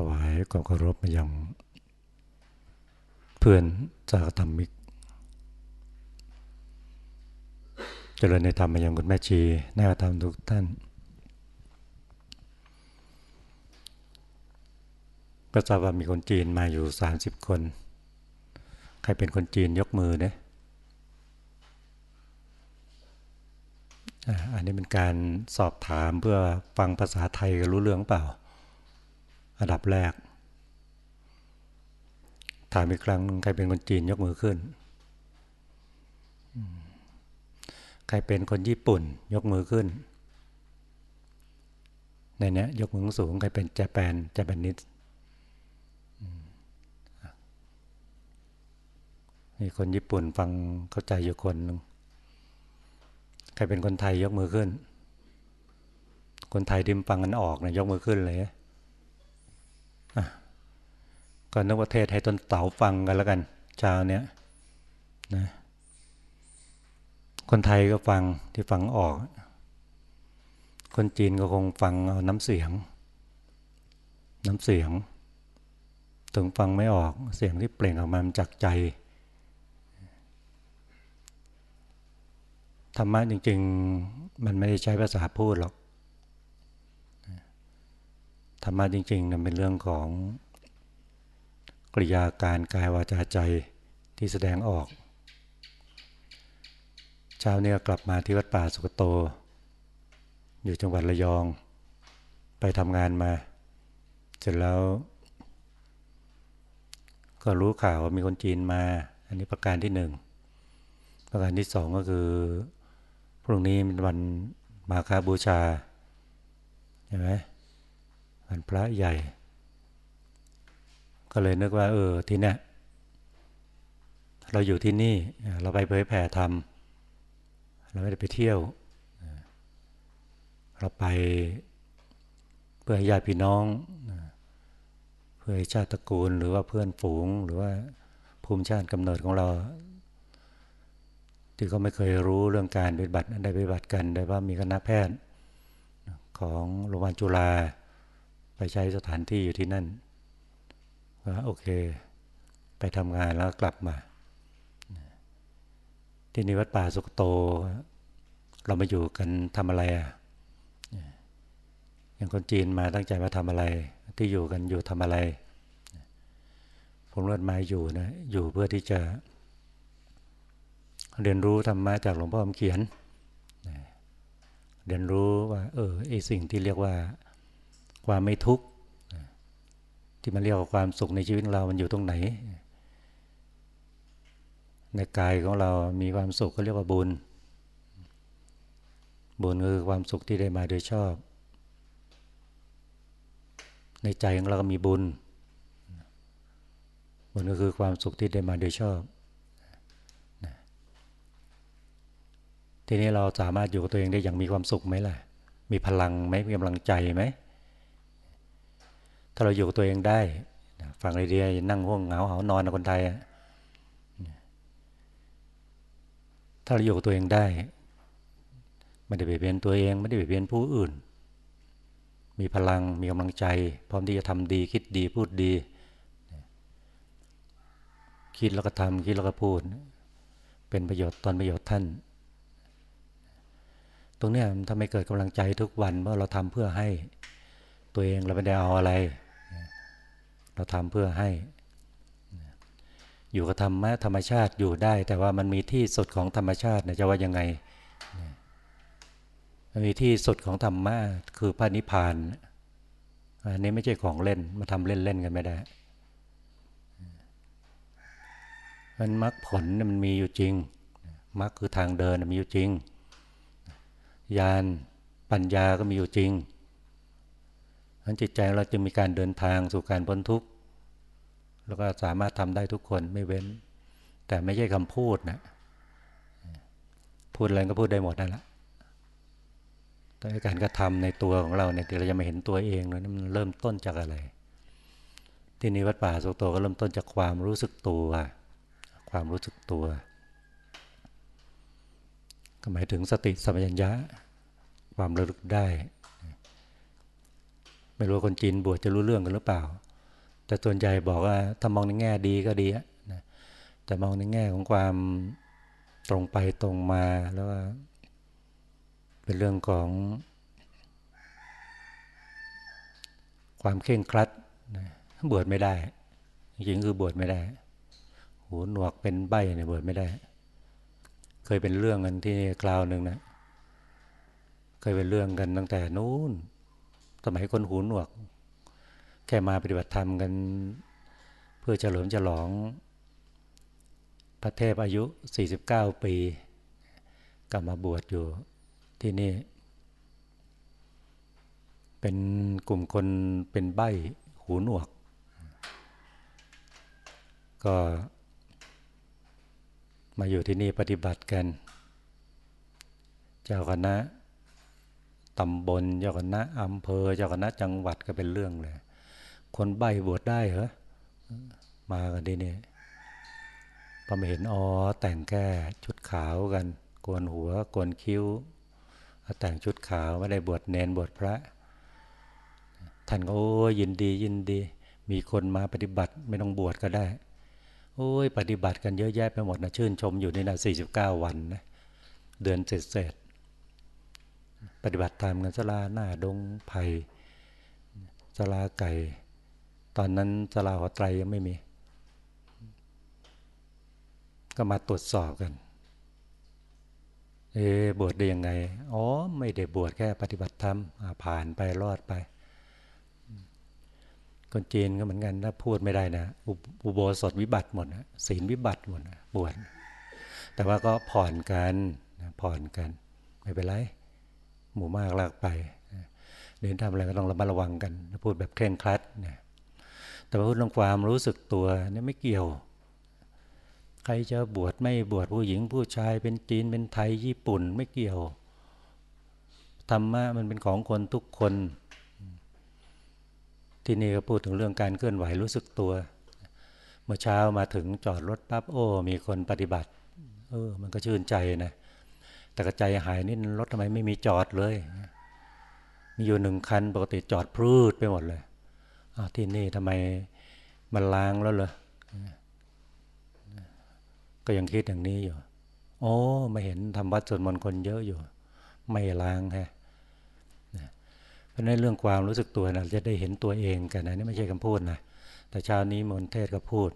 ถวายความเคารพมายัง เพื่อนสากธรรมิก เจริญในธรรมมายังคุณแม่ชีนาธรรมทุกท่าน ก็ทราบว่ามีคนจีนมาอยู่ 30 คน ใครเป็นคนจีนยกมือเนี่ยอันนี้เป็นการสอบถามเพื่อฟังภาษาไทยรู้เรื่องเปล่า อันดับแรก ถามอีกครั้งใครเป็นคนจีนยกมือขึ้น ใครเป็นคนญี่ปุ่น ยกมือขึ้น ในนี้ยกมือสูง ใครเป็นแจแปนแจแปนนิสมีคนญี่ปุ่นฟังเข้าใจอยู่คนหนึ่งใครเป็นคนไทยยกมือขึ้น คนไทยดิมฟังกันออกนะยกมือขึ้นเลย ก็นึกว่าเทศให้ต้นเต๋าฟังกันแล้วกันชาวเนี้ยนะคนไทยก็ฟังที่ฟังออก คนจีนก็คงฟังเอาน้ำเสียง น้ำเสียง ถึงฟังไม่ออกเสียงที่เปล่งออกมาจากใจธรรมะจริง ๆ มันไม่ได้ใช้ภาษาพูดหรอก ธรรมะจริงๆมันเป็นเรื่องของกริยาการกายวาจาใจที่แสดงออก เช้านี้กลับมาที่วัดป่าสุกโต อยู่จังหวัดระยอง ไปทำงานมา เสร็จแล้ว ก็รู้ข่าวว่ามีคนจีนมา อันนี้ประการที่หนึ่ง ประการที่สองก็คือรุ่งนี้เป็นวันมาคาบูชาใช่ไหม วันพระใหญ่ ก็เลยนึกว่า เออ ที่นี่เราอยู่ที่นี่ เราไปเผยแผ่ธรรมเราไม่ได้ไปเที่ยว เราไปเพื่อญาติพี่น้อง เพื่อชาติตระกูลหรือว่าเพื่อนฝูงหรือว่าภูมิชาติกำเนิดของเรา ที่เขาไม่เคยรู้เรื่องการปฏิบัติได้ปฏิบัติกันได้ว่ามีคณะแพทย์ของโรงพยาบาลจุฬา ไปใช้สถานที่อยู่ที่นั่นว่าโอเค ไปทำงานแล้วกลับมา ที่นี่วัดป่าสุกโต เรามาอยู่กันทำอะไรอะอย่างคนจีนมาตั้งใจมาทำอะไร ที่อยู่กันอยู่ทำอะไร ผมเลือดมาอยู่นะอยู่เพื่อที่จะ เรียนรู้ธรรมะจากหลวงพ่อคำเขียน เรียนรู้ว่า เออไอสิ่งที่เรียกว่า ความไม่ทุกข์ที่มันเรียกว่าความสุขในชีวิตเรา มันอยู่ตรงไหน ในกายของเรามีความสุขก็เรียกว่าบุญ บุญคือความสุขที่ได้มาโดยชอบ ในใจของเราก็มีบุญ บุญก็คือความสุขที่ได้มาโดยชอบ ทีนี้เราสามารถอยู่กับตัวเองได้อย่างมีความสุขไหมล่ะ มีพลังไหมมีกำลังใจไหม ถ้าเราอยู่กับตัวเองได้ฟังไอเดียนั่งห้องเหงาเหานอนคนไทยถ้าเราอยู่กับตัวเองได้ ไม่ได้เปลี่ยนตัวเอง ไม่ได้เปลี่ยนผู้อื่น มีพลังมีกำลังใจ พร้อมที่จะทำดีคิดดีพูดดี คิดแล้วก็ทำคิดแล้วก็พูด เป็นประโยชน์ตอนประโยชน์ท่าน ตรงนี้ทำให้เกิดกำลังใจทุกวันเมื่อเราทำเพื่อให้ตัวเองเราไม่ได้เอาอะไร เราทำเพื่อให้ อยู่กับธรรมะธรรมชาติอยู่ได้ แต่ว่ามันมีที่สุดของธรรมชาตินะจะว่ายังไงมันมีที่สุดของธรรมะคือพระนิพพานอันนี้ไม่ใช่ของเล่นมาทำเล่นๆกันไม่ได้มันมรรคผลมันมีอยู่จริงมรรคคือทางเดินมีอยู่จริงญาณปัญญาก็มีอยู่จริงนั้นจิตใจเราจึงมีการเดินทางสู่การพ้นทุกข์ แล้วก็สามารถทำได้ทุกคนไม่เว้น แต่ไม่ใช่คำพูดนะพูดอะไรก็พูดได้หมดนั่นแหละแต่การกระทำในตัวของเราเนี่ยเราจะมาเห็นตัวเองนะมันเริ่มต้นจากอะไร ที่นี้วัดป่าสุโตก็เริ่มต้นจากความรู้สึกตัว ความรู้สึกตัว ก็หมายถึงสติสัมปชัญญะ ความระลึกได้ ไม่รู้คนจีนบวชจะรู้เรื่องกันหรือเปล่า แต่ส่วนใหญ่บอกว่าถ้ามองในแง่ดีก็ดีนะแต่มองในแง่ของความตรงไปตรงมาแล้วว่าเป็นเรื่องของความเข่งครัดนะบวชไม่ได้ จริงๆคือบวชไม่ได้ หูหนวกเป็นใบเนี่ยบวชไม่ได้ เคยเป็นเรื่องกันที่คราวหนึ่งนะ เคยเป็นเรื่องกันตั้งแต่นู้น สมัยคนหูหนวก แค่มาปฏิบัติธรรมกัน เพื่อเฉลิมฉลอง พระเทพอายุ 49 ปีกลับมาบวชอยู่ที่นี่ เป็นกลุ่มคนเป็นใบ้หูหนวก ก็มาอยู่ที่นี่ปฏิบัติกัน เจ้าคณะตำบล เจ้าคณะอำเภอ เจ้าคณะจังหวัดก็เป็นเรื่องเลย คนใบบวชได้เหรอ มากันที่นี่พอมาเห็นอ๋อแต่งแค่ชุดขาวกันโกนหัวโกนคิ้ว แต่งชุดขาวไม่ได้บวชเนนบวชพระ ท่านก็โอ้ยินดียินดี มีคนมาปฏิบัติไม่ต้องบวชก็ได้ โอ้ยปฏิบัติกันเยอะแยะไปหมดนะชื่นชมอยู่ในี่นะสี่สิบเก้าวันนะเดือนเสร็จเสร็จปฏิบัติตามกันสลาหน้าดงไผ่สลาไก่ ตอนนั้นสลาหัวไตรยังไม่มี ก็มาตรวจสอบกัน เอ๊บวชได้ยังไง อ๋อ ไม่ได้บวชแค่ปฏิบัติธรรมผ่านไปรอดไป คนจีนก็เหมือนกันถ้าพูดไม่ได้นะอุโบสถวิบัติหมดนะศีลวิบัติหมดนะบวชแต่ว่าก็ผ่อนกันผ่อนกัน ไม่เป็นไร หมู่มากลากไปเดินทำอะไรก็ต้องระมัดระวังกัน พูดแบบเคร่งครัดนะ แต่พูดเรื่องความรู้สึกตัวนี่ไม่เกี่ยว ใครจะบวชไม่บวชผู้หญิงผู้ชายเป็นจีนเป็นไทยญี่ปุ่นไม่เกี่ยวธรรมะมันเป็นของคนทุกคน ที่นี่ก็พูดถึงเรื่องการเคลื่อนไหวรู้สึกตัว เมื่อเช้ามาถึงจอดรถปั๊บโอ้ มีคนปฏิบัติ เออ มันก็ชื่นใจนะแต่กระใจหายนี่รถทำไมไม่มีจอดเลย มีอยู่หนึ่งคันปกติจอดพรูดไปหมดเลย ที่นี่ทำไมมันล้างแล้วเหรอก็ยังคิดอย่างนี้อยู่ โอ้ไม่เห็นทำวัดสวดมนต์คนเยอะอยู่ ไม่ล้างฮะเพราะนั้นเรื่องความรู้สึกตัวนะจะได้เห็นตัวเองกันนะนี่ไม่ใช่คำพูดนะแต่เช้านี้มนเทศก็พูด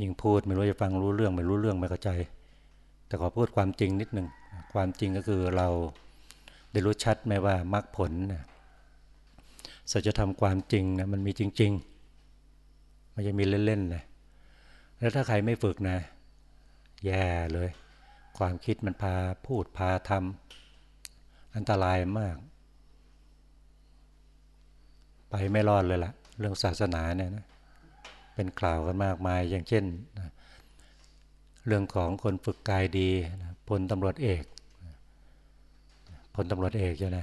ยิ่งพูดไม่รู้จะฟังรู้เรื่องไม่รู้เรื่องไม่เข้าใจ แต่ขอพูดความจริงนิดหนึ่งความจริงก็คือเราได้รู้ชัดไหมว่ามรรคผลนะ สัจธรรมความจริงนะมันมีจริง ๆ ไม่ใช่มีเล่นๆนะแล้วถ้าใครไม่ฝึกนะ แย่เลย ความคิดมันพาพูดพาทำอันตรายมาก ไปไม่รอดเลยละ่ะ เรื่องศาสนาเนี่ยนะเป็นกล่าวกันมากมายอย่างเช่นนะเรื่องของคนฝึกกายดีนะพลตำรวจเอกพลตำรวจเอกใช่ไหม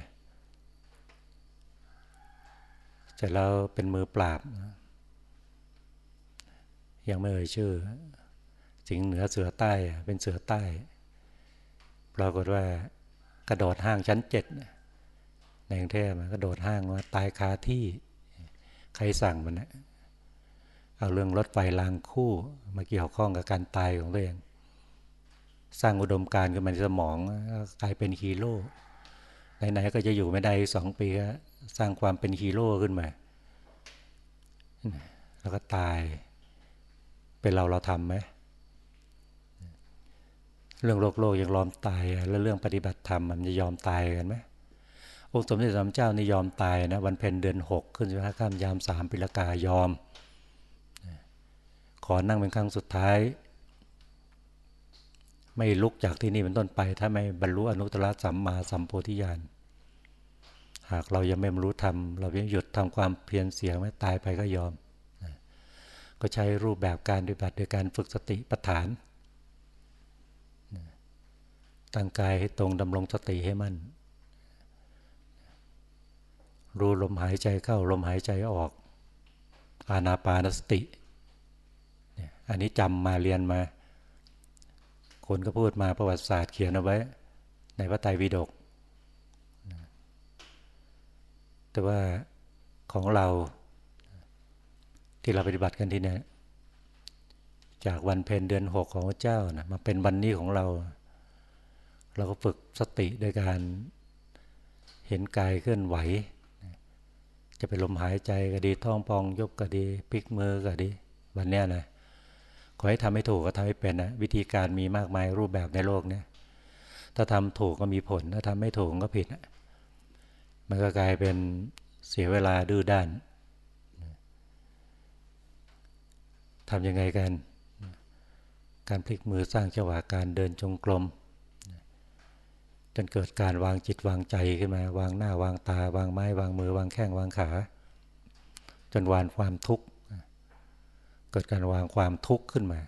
เส ร็จแล้วเป็นมือปราบ ยังไม่เอ่ยชื่อ สิงเหนือเสือใต้เป็นเสือใต้ ปรากฏว่ากระโดดห้างชั้นเจ็ดในกรุงเทพกระโดดห้างว่าตายคาที่ใครสั่งมันนะเอาเรื่องรถไฟรางคู่มาเกี่ยวข้องกับการตายของตัวเองสร้างอุดมการณ์ขึ้นมาในสมองกลายเป็นฮีโร่ไหนๆก็จะอยู่ไม่ได้สองปีก สร้างความเป็นฮีโร่ขึ้นมา แล้วก็ตาย เป็นเราเราทำไหม เรื่องโลกโลกยังยอมตาย แล้วเรื่องปฏิบัติธรรมมันจะยอมตายกันไหมองค์สมเด็จพระเจ้านี่ยอมตายนะวันเพ็ญเดือนหกขึ้นสิบห้าข้ามยามสามปิลกายอม ขอนั่งเป็นครั้งสุดท้าย ไม่ลุกจากที่นี่เป็นต้นไป ถ้าไม่บรรลุอนุตตรสัมมาสัมโพธิญาณ หากเรายังไม่รู้ทำเรายังหยุดทำความเพียรเสียไม่ตายไปก็ยอม ก็ใช้รูปแบบการปฏิบัติโดยการฝึกสติปัฏฐานตั้งกายให้ตรงดำรงสติให้มั่น รู้ลมหายใจเข้าลมหายใจออก อานาปานสติ อันนี้จำมาเรียนมา คนก็พูดมาประวัติศาสตร์เขียนเอาไว้ ในพระไตรปิฎก แต่ว่าของเราที่เราปฏิบัติกันที่นี่จากวันเพ็ญเดือนหกของพระเจ้านะมาเป็นวันนี้ของเรา เราก็ฝึกสติโดยการเห็นกายเคลื่อนไหว จะเป็นลมหายใจก็ดีท้องพองยกก็ดีพลิกมือก็ดี วันนี้นะขอให้ทำให้ถูกก็ทำให้เป็นนะวิธีการมีมากมายรูปแบบในโลกนี้ถ้าทำถูกก็มีผล ถ้าทำไม่ถูกก็ผิดนะ มันก็กลายเป็นเสียเวลาดื้อด้านทำยังไงกัน การพลิกมือสร้างจังหวะการเดินจงกรมจนเกิดการวางจิตวางใจขึ้นมา วางหน้าวางตาวางไม้วางมือ วางแข้งวางขา จนวางความทุกข์เกิดการวางความทุกข์ขึ้นมา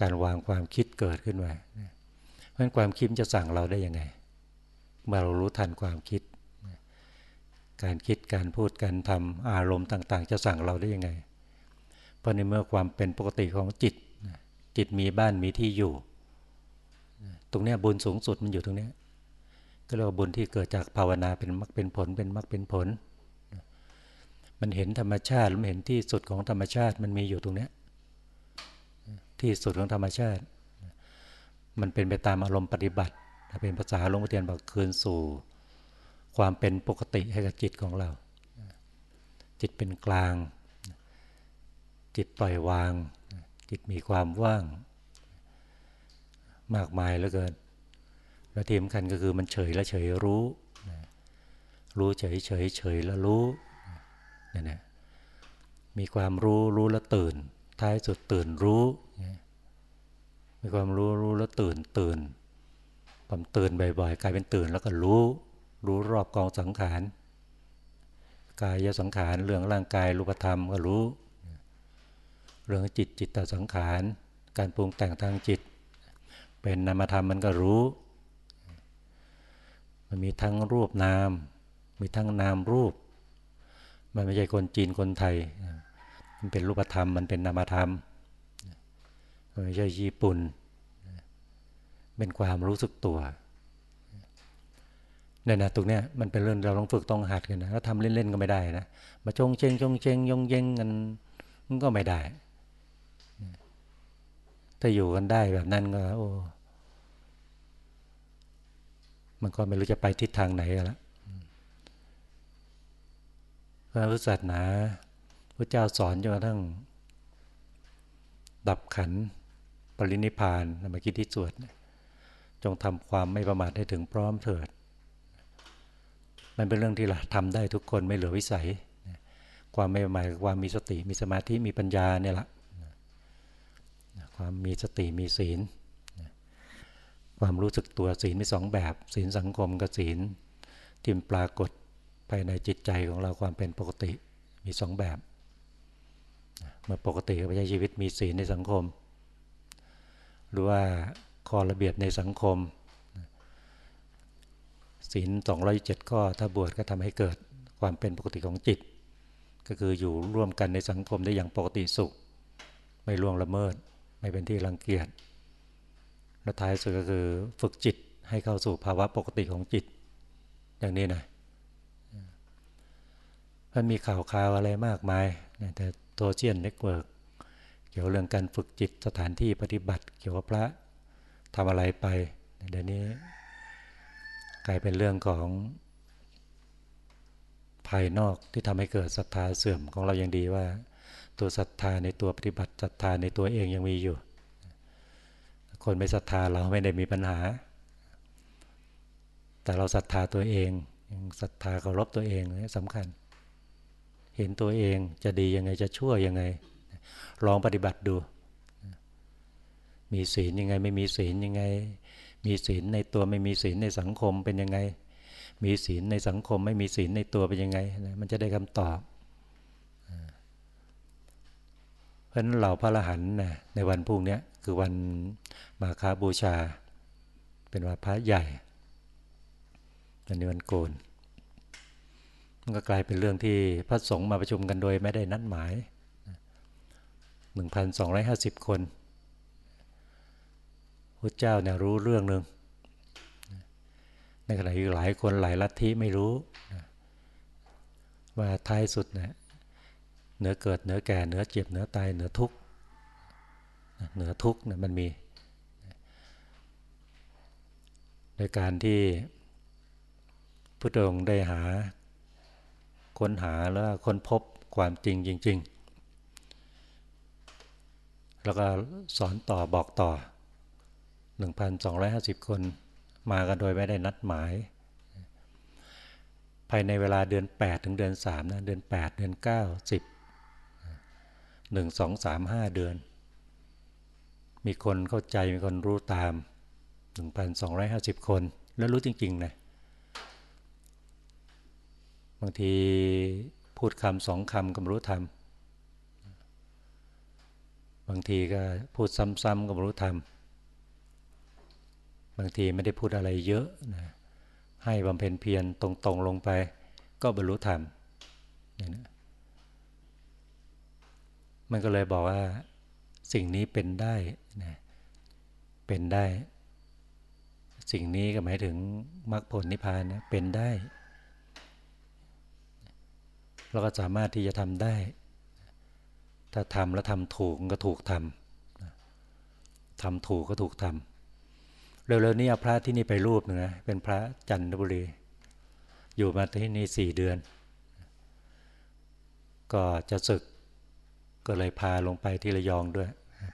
การวางความคิดเกิดขึ้นมาเพราะฉะนั้นความคิดจะสั่งเราได้ยังไง เมื่อเรารู้ทันความคิด การคิดการพูดการทำอารมณ์ต่าง ๆ จะสั่งเราได้ยังไง เพราะในเมื่อความเป็นปกติของจิต จิตมีบ้านมีที่อยู่ ตรงนี้บุญสูงสุดมันอยู่ตรงนี้ก็เรียกว่าบุญที่เกิดจากภาวนาเป็นมรรคเป็นผลเป็นมรรคเป็นผล มันเห็นธรรมชาติมันเห็นที่สุดของธรรมชาติมันมีอยู่ตรงนี้ที่สุดของธรรมชาติ มันเป็นไปตามอารมณ์ปฏิบัติเป็นภาษาหลวงพ่อเทียนบอกคืนสู่ ความเป็นปกติให้กับจิตของเรา จิตเป็นกลาง จิตปล่อยวาง จิตมีความว่าง มากมายเหลือเกิน และที่สำคัญก็คือมันเฉยและเฉยรู้ รู้เฉยเฉยเฉยแล้วรู้นี่นะมีความรู้รู้แล้วตื่น ท้ายสุดตื่นรู้ มีความรู้รู้แล้วตื่นตื่นความตื่นบ่อยๆกลายเป็นตื่นแล้วก็รู้ รู้รอบกองสังขารกายสังขารเรื่องร่างกายรูปธรรมก็รู้ เรื่องจิตจิตตสังขาร การปรุงแต่งทางจิต เป็นนามธรรมมันก็รู้ มันมีทั้งรูปนาม มีทั้งนามรูป มันไม่ใช่คนจีนคนไทย มันเป็นรูปธรรมมันเป็นนามธรรมมันไม่ใช่ญี่ปุ่น เป็นความรู้สึกตัว เนี่ยนะตรงเนี้ยมันเป็นเรื่องเราต้องฝึกต้องหัดกันนะถ้าทำเล่นๆก็ไม่ได้นะมาจงเชงจงเชงยงเยงกันมันก็ไม่ได้ถ้าอยู่กันได้แบบนั้นก็โอ้มันก็ไม่รู้จะไปทิศทางไหนแล้วพระพุทธศาสนาพระเจ้าสอนจนกระทั่ง ดับขันปรินิพานเมื่อกี้ที่สวดจงทำความไม่ประมาทให้ถึงพร้อมเถิด มันเป็นเรื่องที่เราทำได้ทุกคนไม่เหลือวิสัย ความไม่ประมาทความมีสติมีสมาธิมีปัญญาเนี่ยละความมีสติมีศีลความรู้สึกตัวศีลมีสองแบบ ศีลสังคมกับศีลที่ปรากฏภายในจิตใจของเราความเป็นปกติมีสองแบบเมื่อปกติก็ใช้ชีวิตมีศีลในสังคม หรือว่าข้อระเบียบในสังคม ศีลสองร้อยเจ็ดข้อถ้าบวชก็ทำให้เกิดความเป็นปกติของจิต ก็คืออยู่ร่วมกันในสังคมได้อย่างปกติสุข ไม่ล่วงละเมิด ไม่เป็นที่รังเกียจและท้ายสุดก็คือฝึกจิตให้เข้าสู่ภาวะปกติของจิต อย่างนี้นะมันมีข่าวข่าวอะไรมากมายแต่โซเชียลเน็ตเวิร์กเกี่ยวเรื่องการฝึกจิตสถานที่ปฏิบัติ เกี่ยวกับพระทำอะไรไปเดี๋ยวนี้ กลายเป็นเรื่องของ ภายนอกที่ทำให้เกิดศรัทธาเสื่อมของเรายังดีว่า ตัวศรัทธาในตัวปฏิบัติศรัทธาในตัวเองยังมีอยู่ คนไม่ศรัทธาเราไม่ได้มีปัญหา แต่เราศรัทธาตัวเองศรัทธาเคารพตัวเองนี่สำคัญ เห็นตัวเองจะดียังไงจะชั่วยังไง ลองปฏิบัติดู มีศีลยังไงไม่มีศีลยังไง มีศีลในตัวไม่มีศีลในสังคมเป็นยังไง มีศีลในสังคมไม่มีศีลในตัวเป็นยังไง มันจะได้คำตอบเพราะฉะนั้นเราพระอรหันต์ในวันพุ่งนี้คือวันมาคาบูชา เป็นวันพระใหญ่วันนี้วันโกนมันก็กลายเป็นเรื่องที่พระสงฆ์มาประชุมกันโดยไม่ได้นัดหมาย 1,250 คน พระเจ้าเนี่ยรู้เรื่องหนึ่งในขณะที่หลายคนหลายลัทธิไม่รู้ว่าท้ายสุดเนะเหนือเกิดเหนือแก่เหนือเจ็บเหนือตายเหนือทุกข์เหนือทุกข์เนี่ยมันมีในการที่พุทธองค์ได้หาค้นหาแล้วค้นพบความจริงจริง ๆ แล้วก็สอนต่อบอกต่อ 1,250 คน มากันโดยไม่ได้นัดหมาย ภายในเวลาเดือน 8 ถึงเดือน 3 นะ เดือน 8 เดือน 9 10 1 2 3 5 เดือน มีคนเข้าใจ มีคนรู้ตาม 1,250 คน แล้วรู้จริงๆนะบางทีพูดคำสองคำก็ไม่รู้ทำบางทีก็พูดซ้ำๆก็ไม่รู้ทำางทีไม่ได้พูดอะไรเยอะนะให้บำเพ็ญเพียรตรงๆลงไป ก็บรรลุธรรมอย่างนี้มันก็เลยบอกว่าสิ่งนี้เป็นได้นะเป็นได้ สิ่งนี้ก็หมายถึงมรรคผลนิพพานนะเป็นได้ เราก็สามารถที่จะทำได้ ถ้าทำแล้วทำถูกก็ถูกทำทำถูกก็ถูกทำ เร็วๆนี้เอาพระที่นี่ไปรูปนึงนะเป็นพระจันทบุรี อยู่มาที่นี่สี่เดือน ก็จะศึกก็เลยพาลงไปที่ระยองด้วย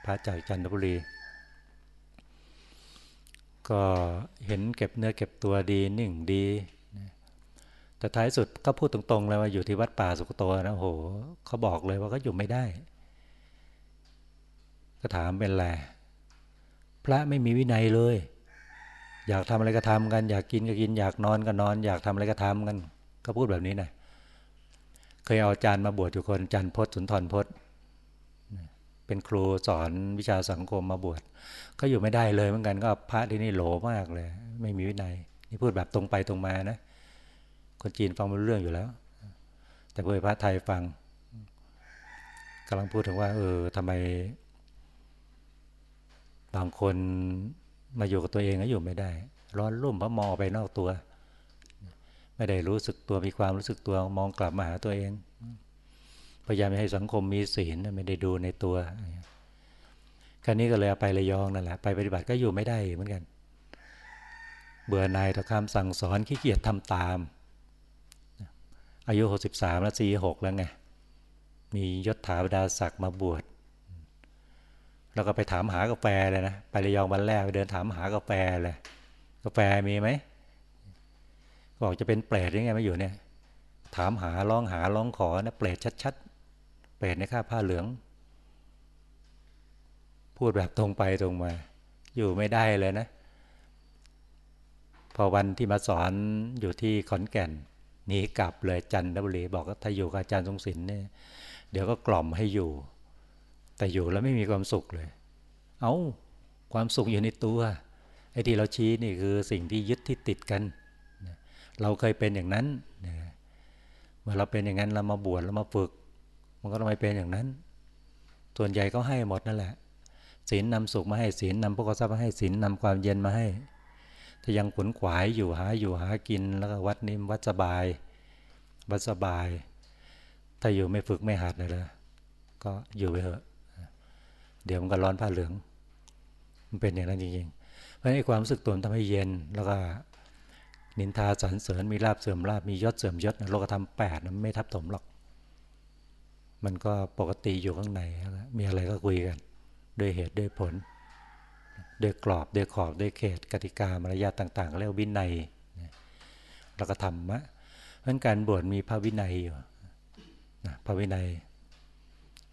พระจากจันทบุรี ก็เห็นเก็บเนื้อเก็บตัวดีนิ่งดี แต่ท้ายสุดก็พูดตรงๆเลยว่าอยู่ที่วัดป่าสุกโตนะโหเขาบอกเลยว่าก็อยู่ไม่ได้ ก็ถามเป็นแหลพระไม่มีวินัยเลย อยากทำอะไรก็ทำกัน อยากกินก็กิน อยากนอนก็นอน อยากทำอะไรก็ทำกัน ก็พูดแบบนี้นะเคยเอาอาจารย์มาบวชอยู่คนอาจารย์พศสุนทรพศเป็นครูสอนวิชาสังคมมาบวชก็อยู่ไม่ได้เลยเหมือนกันก็พระที่นี่โหลมากเลย ไม่มีวินัยนี่พูดแบบตรงไปตรงมานะ คนจีนฟังไม่รู้เรื่องอยู่แล้ว แต่พูดพระไทยฟังกำลังพูดถึงว่า เออทำไม บางคน มาอยู่กับตัวเองก็อยู่ไม่ได้ ร้อนรุ่มเพราะมองไปนอกตัว ไม่ได้รู้สึกตัวมีความรู้สึกตัวมองกลับมาหาตัวเอง พยายามให้สังคมมีศีลไม่ได้ดูในตัวครั้นี้ก็เลยไประยองนั่นแหละไปปฏิบัติก็อยู่ไม่ได้เหมือนกัน เบื่อนายต่อคำสั่งสอนขี้เกียจทำตาม อายุหกสิบสามแล้วสี่หกแล้วไงมียศถาบรรดาศักดิ์มาบวช แล้วก็ไปถามหากาแฟเลยนะ ไประยองวันแรกไปเดินถามหากาแฟเลย กาแฟมีไหมบอกจะเป็นเปรตยังไงมาอยู่เนี่ย ถามหาร้องหาร้องขอนะเปรตชัดๆ เปรตในข้าผ้าเหลือง พูดแบบตรงไปตรงมา อยู่ไม่ได้เลยนะ พอวันที่มาสอนอยู่ที่ขอนแก่นหนีกลับเลยจันทบุรีบอกว่าถ้าอยู่กับอาจารย์ทรงศิลป์เนี่ยเดี๋ยวก็กล่อมให้อยู่ แต่อยู่แล้วไม่มีความสุขเลย เอา้าความสุขอยู่ในตัวไอ้ที่เราชี้นี่คือสิ่งที่ยึดที่ติดกัน เราเคยเป็นอย่างนั้นเมื่อเราเป็นอย่างนั้นเรามาบวชเรามาฝึก มันก็ต้องไม่เป็นอย่างนั้น ส่วนใหญ่ก็ให้หมดนั่นแหละศีลนำสุขมาให้ศีลนำพวกทรัพย์มาให้ศีลนำความเย็นมาให้ถ้ายังขนขวายอยู่หาอยู่หากินแล้วก็วัดนี้วัดสบายวัดสบาย ถ้าอยู่ไม่ฝึกไม่หัดเลยละก็อยู่ไปเถอะ เดี๋ยวมันก็ร้อนผ้าเหลือง มันเป็นอย่างนั้นจริงๆ เพราะไอ้ความรู้สึกตัวทำให้เย็น แล้วก็นินทาสรรเสริญมีลาบเสื่อมลาบมียศเสื่อมยศโลกธรรมแปดมันไม่ทับถมหรอก มันก็ปกติอยู่ข้างใน มีอะไรก็คุยกัน ด้วยเหตุด้วยผล ด้วยกรอบด้วยขอบด้วยเขต กติกามารยาทต่างๆเรียกวินัยแล้วก็ธรรมะเพราะการบวชมีพระวินัยอยู่พระวินัย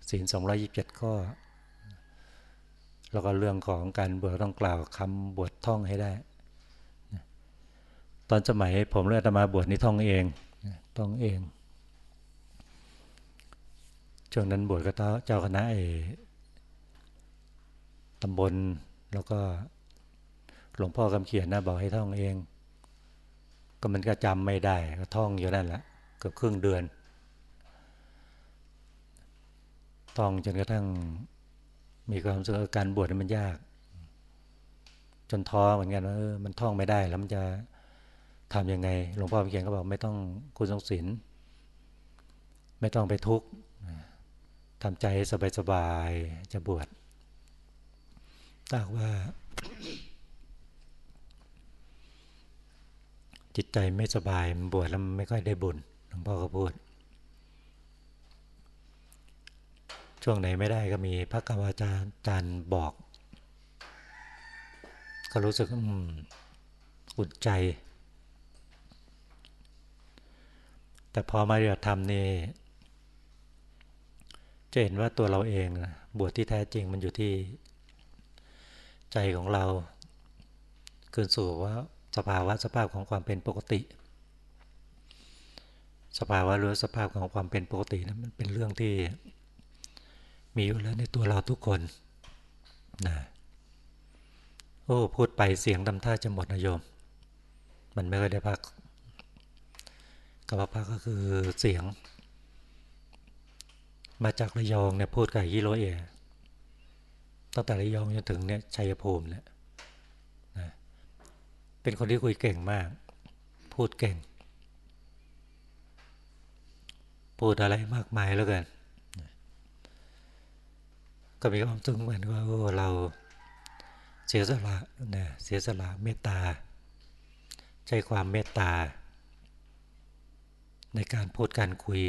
ศีลสองร้อยิบเจ็ดข้อ แล้วก็เรื่องของการบวชต้องกล่าวคำบวชท่องให้ได้ ตอนสมัยผมเลือกมาบวชนี่ท่องเองท่องเอง ช่วงนั้นบวชก็เจ้าคณะเอตำบลแล้วก็หลวงพ่อคำเขียนนะบอกให้ท่องเอง ก็มันก็จำไม่ได้ก็ท่องอยู่นั่นแหละเกือบครึ่งเดือน ท่องจนกระทั่ง มีความรู้สึกการบวชมันยาก จนท้อเหมือนกันว่ามันท่องไม่ได้ แล้วมันจะทำยังไง หลวงพ่อคำเขียนก็บอกไม่ต้องคุณทรงศีลไม่ต้องไปทุกข์ทำใจสบายๆจะบวชถ้าว่า จิตใจไม่สบายมันบวชแล้วไม่ค่อยได้บุญหลวงพ่อก็พูด ช่วงไหนไม่ได้ก็มีพระกวาจารย์บอก ก็รู้สึกอุ่นใจ แต่พอมาเรียนธรรมนี่จะเห็นว่าตัวเราเองบวชที่แท้จริงมันอยู่ที่ใจของเราคืนสู่ว่าสภาวะสภาพของความเป็นปกติ สภาวะหรือสภาพของความเป็นปกตินะมันเป็นเรื่องที่ มีอยู่แล้วในตัวเราทุกคนนะโอ้พูดไปเสียงทำท่าจะหมดนะโยม มันไม่ค่อยได้พักกรรมพักก็คือเสียง มาจากระยองเนี่ยพูดกับฮิโรเอะตั้งแต่ระยองจนถึงเนี่ยชัยภูมิเนี่ยนะเป็นคนที่คุยเก่งมาก พูดเก่ง พูดอะไรมากมายแล้วกัน ก็มีความสึงเหมือนว่าเราเสียสละนะเสียสละเมตตา ใช้ความเมตตา ในการพูดการคุย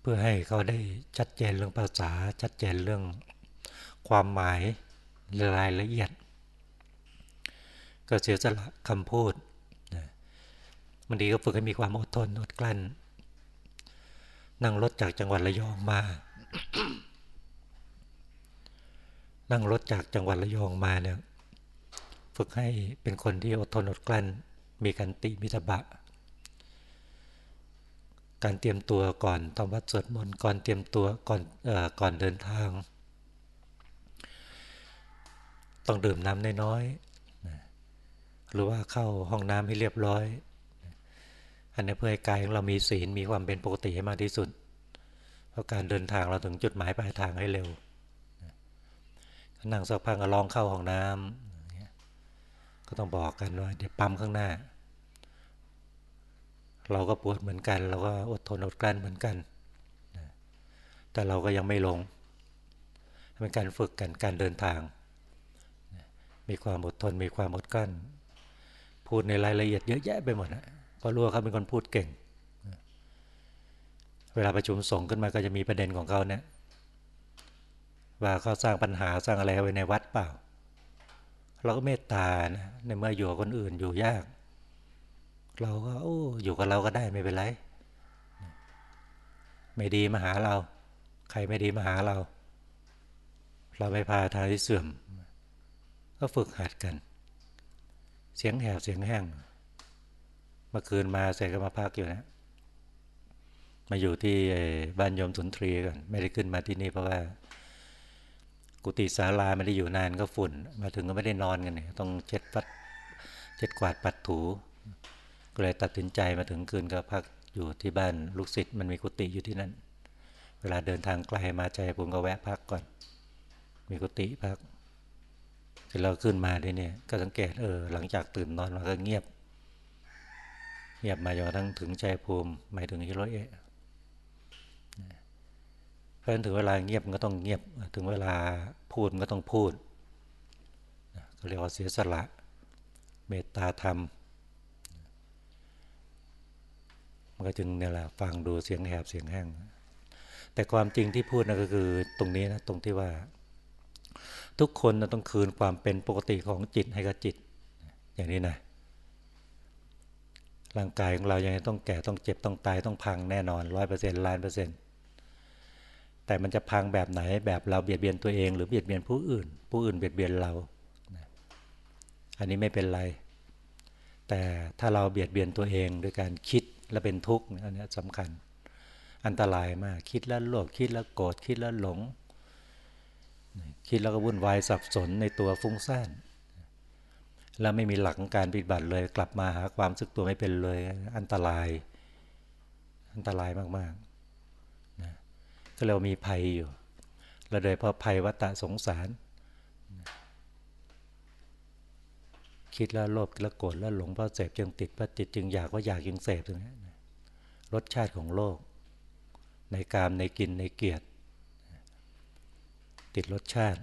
เพื่อให้เขาได้ชัดเจนเรื่องภาษาชัดเจนเรื่องความหมายรายละเอียด ก็เสียสละคำพูดนะบางทีก็ฝึกให้มีความอดทนอดกลั้น นั่งรถจากจังหวัดระยองมา นั่งรถจากจังหวัดระยองมาเนี่ยฝึกให้เป็นคนที่อดทนอดกลั้น มีการติมิตบะ การเตรียมตัวก่อนทำวัดสวดมนต์ก่อนเตรียมตัวก่อนอก่อนเดินทาง ต้องดื่มน้ำน้อยๆหรือว่าเข้าห้องน้ำให้เรียบร้อยอันนี้เพื่อให้กายของเรามีศีลมีความเป็นปกติให้มากที่สุด เพราะการเดินทางเราถึงจุดหมายปลายทางให้เร็ว นั่งสักพักก็ลองเข้าห้องน้ำก็ต้องบอกกันว่าเดี๋ยวปั๊มข้างหน้า เราก็ปวดเหมือนกัน เราก็อดทนอดกลั้นเหมือนกัน แต่เราก็ยังไม่ลงเป็นการฝึกกันการเดินทาง มีความอดทนมีความอดกลั้น พูดในรายละเอียดเยอะแยะไปหมดนะเพราะรู้ว่าเขาเป็นคนพูดเก่ง เวลาประชุมส่งขึ้นมาก็จะมีประเด็นของเขาเนี่ย ว่าเขาสร้างปัญหาสร้างอะไรไว้ในวัดเปล่า เราก็เมตตานะในเมื่ออยู่กับคนอื่นอยู่ยาก เราก็โอ้อยู่กับเราก็ได้ไม่เป็นไร ไม่ดีมาหาเรา ใครไม่ดีมาหาเรา เราไม่พาทางที่เสื่อม ก็ฝึกหัดกัน เสียงแหบเสียงแห้งเมื่อคืนมาเสร็จก็มาพักอยู่นะมาอยู่ที่บ้านโยมสุนทรีก่อนไม่ได้ขึ้นมาที่นี่เพราะว่า กุฏิศาลาไม่ได้อยู่นานก็ฝุ่น มาถึงก็ไม่ได้นอนกันเนี่ยต้องเช็ดปัดเช็ดกวาดปัดถูก็เลยตัดสินใจมาถึงคืนก็พักอยู่ที่บ้านลูกศิษย์มันมีกุฏิอยู่ที่นั่น เวลาเดินทางไกลมาใจผมก็แวะพักก่อน มีกุฏิพักเสร็จเราขึ้นมาทีนี่ย ก็สังเกตเออหลังจากตื่นนอนมาก็เงียบ เงียบมาจนทั้งถึงใจภูมิหมายถึงฮิโรเอะเพราะฉะนั้นถึงเวลาเงียบก็ต้องเงียบ ถึงเวลาพูดก็ต้องพูดก็เรียกว่าเสียสละ เมตตาธรรม มันก็จึงเนี่ยแหละฟังดูเสียงแหบเสียงแห้ง แต่ความจริงที่พูดนะก็คือตรงนี้นะตรงที่ว่า ทุกคนต้องคืนความเป็นปกติของจิตให้กับจิต อย่างนี้นะร่างกายของเรายังต้องแก่ต้องเจ็บต้องตายต้องพังแน่นอนร้อยเปอร์เซ็นต์ล้านเปอร์เซ็นต์ แต่มันจะพังแบบไหนแบบเราเบียดเบียนตัวเอง หรือเบียดเบียนผู้อื่น ผู้อื่นเบียดเบียนเราอันนี้ไม่เป็นไร แต่ถ้าเราเบียดเบียนตัวเองด้วยการคิดและเป็นทุกข์อันนี้สำคัญ อันตรายมากคิดแล้วโลภคิดแล้วโกรธคิดแล้วหลง คิดแล้วก็วุ่นวายสับสนในตัวฟุ้งซ่านแล้วไม่มีหลักการปฏิบัติเลย กลับมาหาความสึกตัวไม่เป็นเลย อันตราย อันตรายมาก ๆ ก็เรามีภัยอยู่เราโดยเพราะภัยวัฏสงสาร คิดแล้วโลภแล้วโกรธแล้วหลงเพราะเสพจึงติดเพราะจิตจึงอยากว่าอยากจึงเสพตรงนี้รสชาติของโลก ในกามในกินในเกียรติ ติดรสชาติ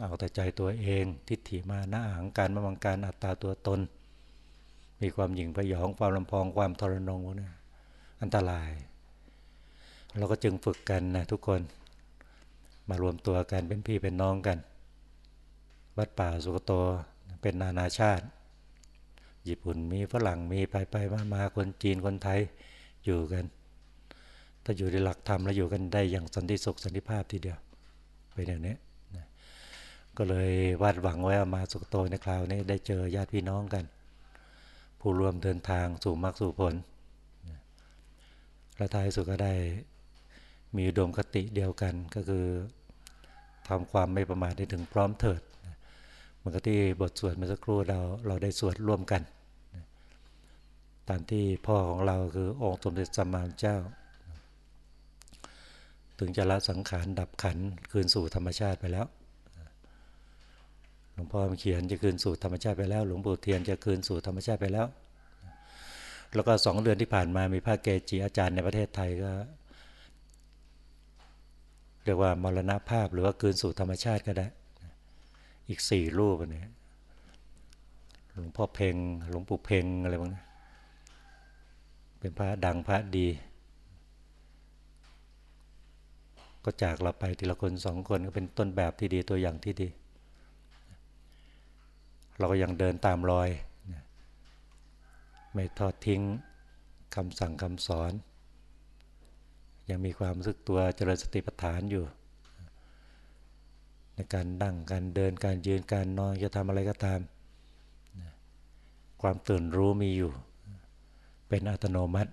เอาแต่ใจตัวเอง ทิฏฐิมาหนะหังการมังการอัตตาตัวตน มีความหยิ่งพยองความลำพองความทรนงพวกนี้อันตราย เราก็จึงฝึกกันนะทุกคนมารวมตัวกันเป็นพี่เป็นน้องกัน วัดป่าสุกโตเป็นนานาชาติ ญี่ปุ่นมีฝรั่งมีไปไปมามาคนจีนคนไทยอยู่กัน ถ้าอยู่ในหลักธรรมแล้วอยู่กันได้อย่างสันติสุขสันติภาพทีเดียวเป็นอย่างนี้นะก็เลยวาดหวังไว้มาสุกโตในคราวนี้ได้เจอญาติพี่น้องกัน ผู้รวมเดินทางสู่มรรคสู่ผลและท้ายสุดก็ได้ มีอุดมคติเดียวกันก็คือทำความไม่ประมาทได้ถึงพร้อมเถิดเหมือนกับที่บทสวดเมื่อสักครู่เราเราได้สวดร่วมกัน ตามที่พ่อของเราคือองค์สมเด็จสัมมาเจ้า ถึงจะละสังขารดับขันคืนสู่ธรรมชาติไปแล้ว หลวงพ่อเขียนจะคืนสู่ธรรมชาติไปแล้ว หลวงปู่เทียนจะคืนสู่ธรรมชาติไปแล้ว แล้วก็สองเดือนที่ผ่านมามีพระเกจิอาจารย์ในประเทศไทยก็ เรียกว่ามรณภาพหรือว่าคืนสู่ธรรมชาติก็ได้ อีกสี่รูปเนี่ยหลวงพ่อเพงหลวงปู่เพงอะไรบ้างนะเป็นพระดังพระดี ก็จากเราไปทีละคนสองคนก็เป็นต้นแบบที่ดีตัวอย่างที่ดี เราก็ยังเดินตามรอย ไม่ทอดทิ้งคำสั่งคำสอน ยังมีความรู้สึกตัวเจริญสติปัฏฐานอยู่ ในการดั่งการเดินการยืนการนอนจะทำอะไรก็ตาม ความตื่นรู้มีอยู่ เป็นอัตโนมัติ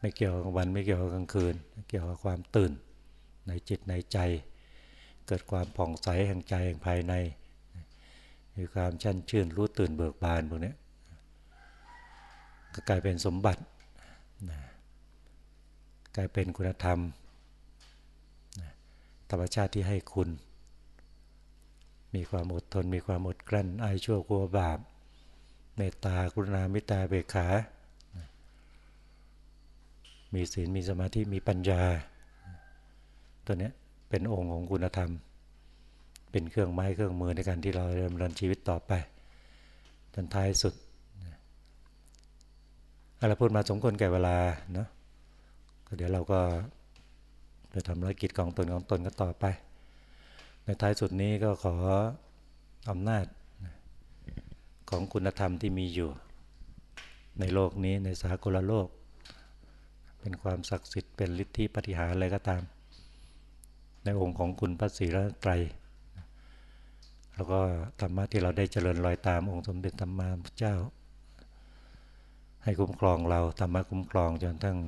ไม่เกี่ยวกับวันไม่เกี่ยวกับกลางคืน เกี่ยวกับความตื่นในจิตในใจ เกิดความผ่องใสแห่งใจแห่งภายในมีความชั่นชื่นรู้ตื่นเบิกบานพวกนี้ก็กลายเป็นสมบัติ กลายเป็นคุณธรรม ธรรมชาติที่ให้คุณ มีความอดทน มีความอดกลั้นอายชั่วกลัวบาป เมตตากรุณาเมตตาเบกขา มีศีลมีสมาธิมีปัญญา ตัวนี้เป็นองค์ของคุณธรรม เป็นเครื่องไม้เครื่องมือในการที่เราดำเนินชีวิตต่อไปจนท้ายสุดอะไรพูดมาสมควรแก่เวลาเนาะ เดี๋ยวเราก็จะทำภารกิจของตนของตนกันต่อไป ในท้ายสุดนี้ก็ขออำนาจของคุณธรรมที่มีอยู่ ในโลกนี้ในสากลโลก เป็นความศักดิ์สิทธิ์เป็นฤทธิปฏิหารอะไรก็ตาม ในองค์ของคุณพระศรีรัตนตรแล้วก็ธรรมะที่เราได้เจริญรอยตามองค์สมเด็จธรรมาพุทธเจ้า ให้คุ้มครองเราธรรมะคุ้มครองจนทั้ง